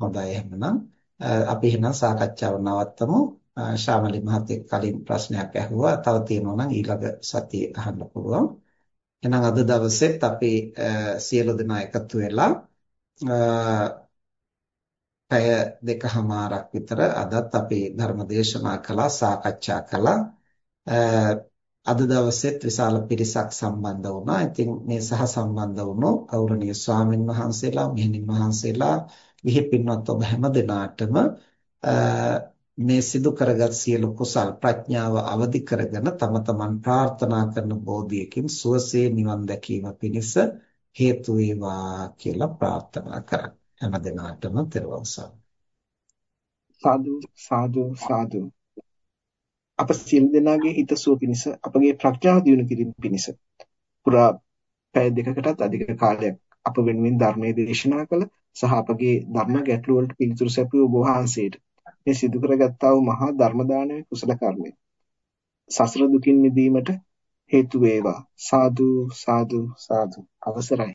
හොඳයි එහෙනම් අපි එහෙනම් සාකච්ඡාව නවත්තමු. ශාමලි මහත්තයෙක් කලින් ප්‍රශ්නයක් ඇහුවා. තව තියෙනවා නම් ඊළඟ සතියේ අහන්න පුළුවන්. එහෙනම් අද දවසෙත් අපි සියලු දෙනා එකතු වෙලා පැය දෙකමාරක් විතර අදත් අපි ධර්ම දේශනා කළා සාකච්ඡා කළා අද දවසෙත් විශාල පිරිසක් සම්බන්ධ වුණා. ඉතින් මේ සහ සම්බන්ධ වුණු ගෞරවනීය ස්වාමින් වහන්සේලා, මෙහෙණින් වහන්සේලා, විහි පින්වත් ඔබ හැම දෙනාටම මේ සිදු කරගත් සියලු කුසල් ප්‍රඥාව අවදි කරගෙන තම තමන් ප්‍රාර්ථනා කරන බෝධියකින් සුවසේ නිවන් දැකීම පිණිස හේතු වේවා කියලා ප්‍රාර්ථනා කරා. හැම දිනාටම තෙරුවන් සාදු සාදු සාදු අප සියලු දෙනාගේ හිතසුව පිණිස අපගේ ප්‍රඥාව දියුණු කිරීම පිණිස පුරා පැය දෙකකටත් අධික කාලයක් අප වෙනුවෙන් ධර්මයේ දේශනා කළ සහ අපගේ ධර්ම ගැටළු වලට පිළිතුරු සැපයූ ඔබ වහන්සේට මේ සිදු කරගත්තා වූ මහා ධර්ම දානමය කුසල කර්මය. සසර දුකින් මිදීමට හේතු වේවා. සාදු සාදු සාදු. අවසරයි.